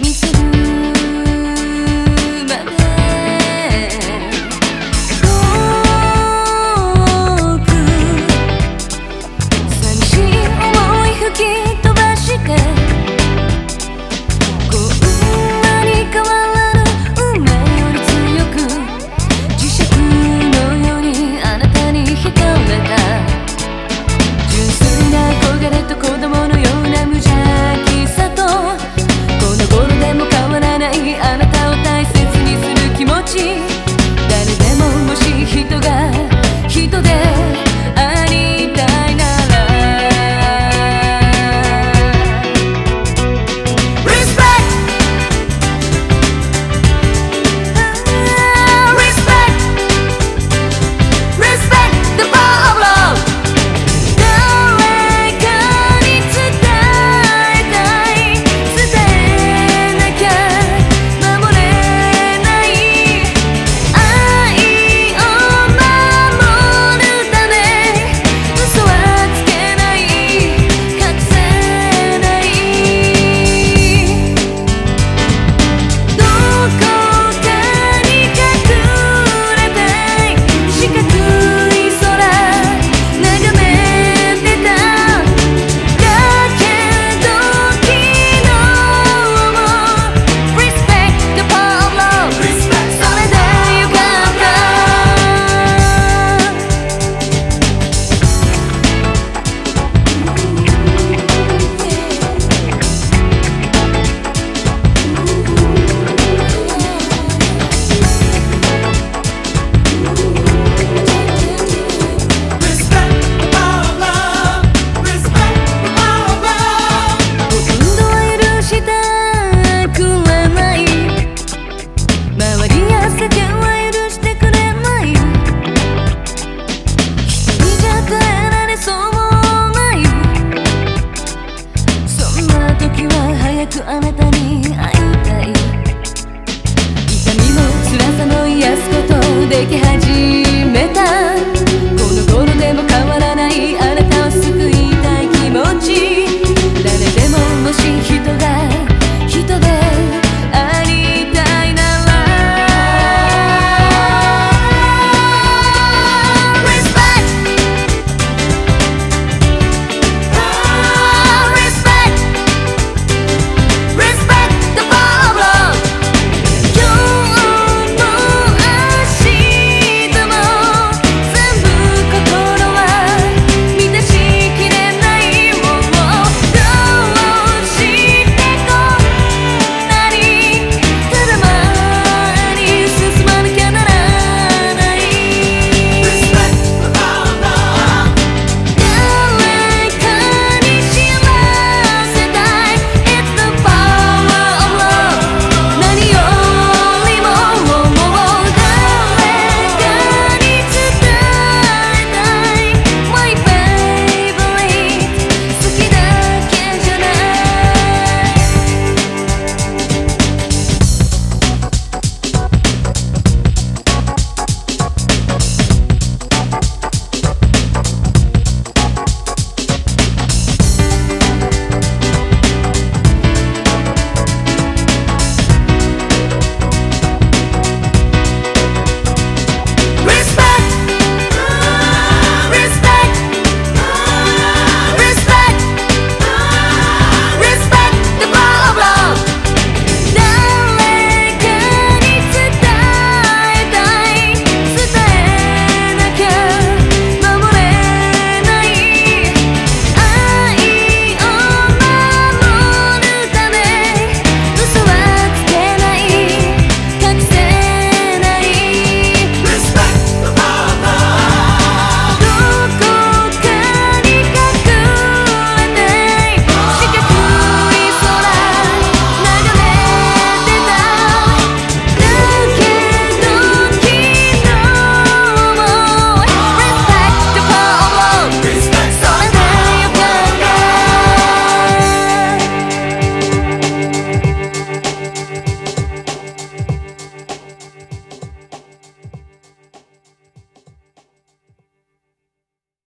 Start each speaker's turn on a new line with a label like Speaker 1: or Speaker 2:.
Speaker 1: me sitting